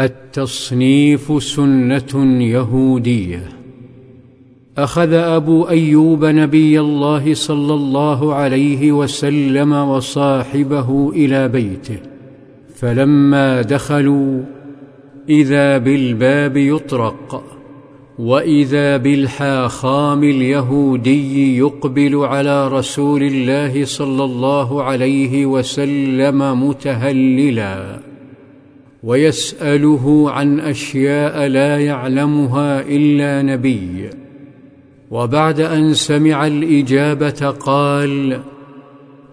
التصنيف سنة يهودية. أخذ أبو أيوب نبي الله صلى الله عليه وسلم وصاحبه إلى بيته فلما دخلوا إذا بالباب يطرق وإذا بالحاخام اليهودي يقبل على رسول الله صلى الله عليه وسلم متهللا. ويسأله عن أشياء لا يعلمها إلا نبي. وبعد أن سمع الإجابة قال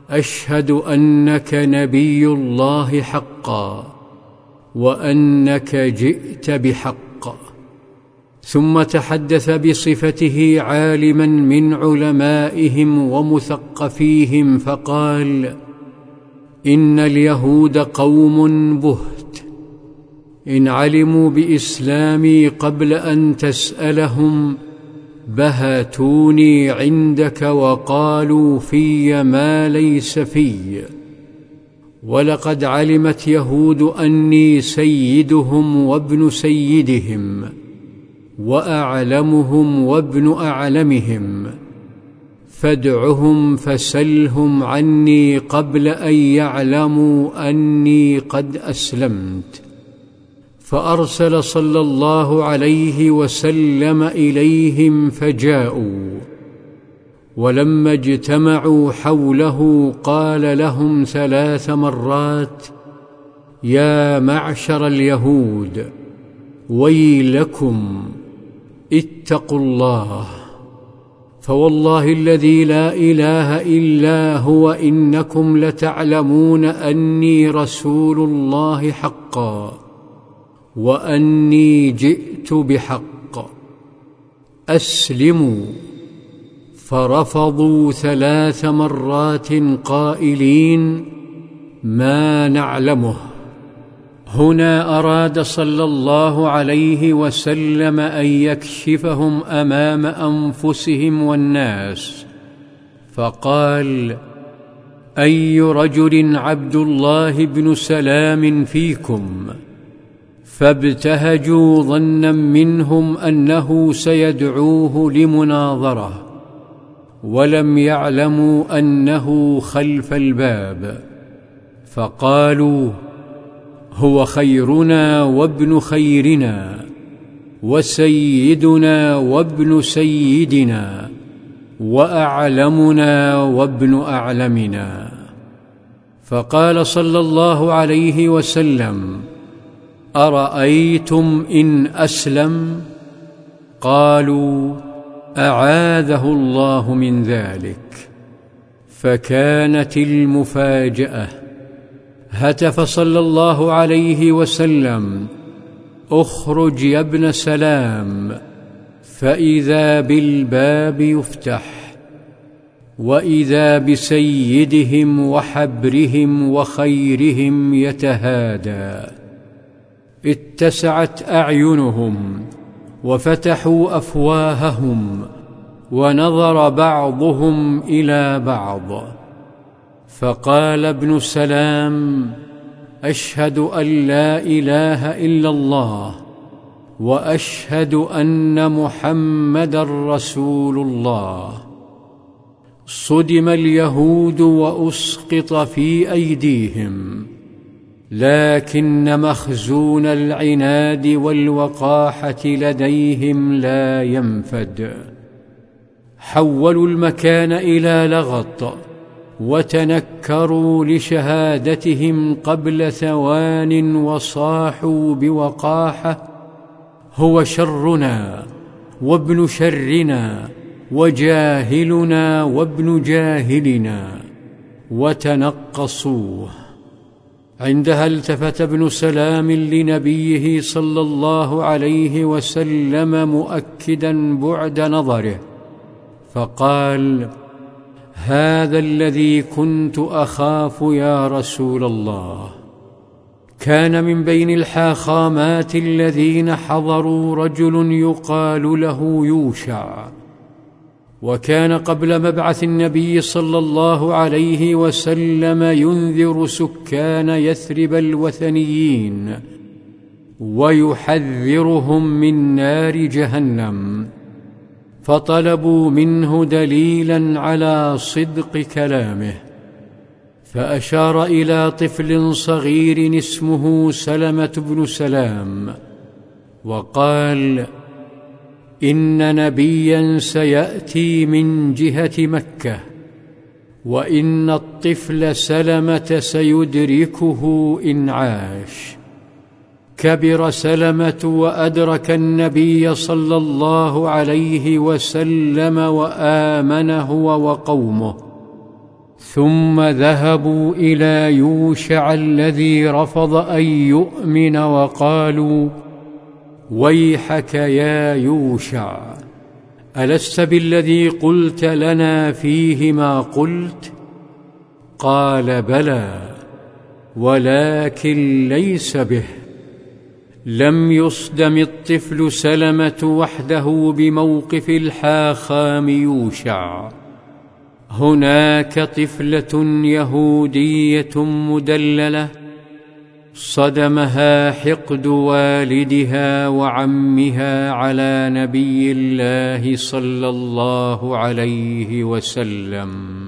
أشهد أنك نبي الله حقا وأنك جئت بحق. ثم تحدث بصفته عالما من علمائهم ومثقفيهم فقال إن اليهود قوم بهت. إن علموا بإسلامي قبل أن تسألهم بهتوني عندك وقالوا في ما ليس في. ولقد علمت يهود أني سيدهم وابن سيدهم وأعلمهم وابن أعلمهم. فادعهم فسلهم عني قبل أن يعلموا أني قد أسلمت. فأرسل صلى الله عليه وسلم إليهم فجاءوا. ولما اجتمعوا حوله قال لهم ثلاث مرات يا معشر اليهود ويلكم اتقوا الله فوالله الذي لا إله إلا هو إنكم لتعلمون أني رسول الله حقا. وأني جئت بحق. أسلموا. فرفضوا ثلاث مرات قائلين ما نعلمه. هنا أراد صلى الله عليه وسلم أن يكشفهم أمام أنفسهم والناس. فقال أي رجل عبد الله بن سلام فيكم؟ فابتهجوا ظنا منهم أنه سيدعوه لمناظرة ولم يعلموا أنه خلف الباب فقالوا هو خيرنا وابن خيرنا وسيدنا وابن سيدنا وأعلمنا وابن أعلمنا. فقال صلى الله عليه وسلم أرأيتم إن أسلم؟ قالوا أعاذه الله من ذلك. فكانت المفاجأة. هتف صلى الله عليه وسلم اخرج يا ابن سلام فإذا بالباب يفتح وإذا بسيدهم وحبرهم وخيرهم يتهادى. اتسعت أعينهم وفتحوا أفواههم ونظر بعضهم إلى بعض. فقال ابن سلام أشهد أن لا إله إلا الله وأشهد أن محمدا رسول الله. صدم اليهود وأسقط في أيديهم. لكن مخزون العناد والوقاحة لديهم لا ينفد. حولوا المكان إلى لغط وتنكروا لشهادتهم قبل ثوان وصاحوا بوقاحة. هو شرنا وابن شرنا وجاهلنا وابن جاهلنا وتنقصوه. عندها التفت ابن سلام لنبيه صلى الله عليه وسلم مؤكدا بعد نظره فقال هذا الذي كنت أخاف يا رسول الله. كان من بين الحاخامات الذين حضروا رجل يقال له يوشع. وكان قبل مبعث النبي صلى الله عليه وسلم ينذر سكان يثرب الوثنيين ويحذرهم من نار جهنم فطلبوا منه دليلا على صدق كلامه فأشار إلى طفل صغير اسمه سلمة بن سلام وقال إن نبيا سيأتي من جهة مكة وإن الطفل سلمة سيدركه إن عاش. كبر سلمة وأدرك النبي صلى الله عليه وسلم وامن هو وقومه ثم ذهبوا إلى يوشع الذي رفض أن يؤمن وقالوا ويحك يا يوشع ألست بالذي قلت لنا فيه ما قلت؟ قال بلى ولكن ليس به. لم يصدم الطفل سلمة وحده بموقف الحاخام يوشع. هناك طفلة يهودية مدللة صدمها حقد والدها وعمها على نبي الله صلى الله عليه وسلم.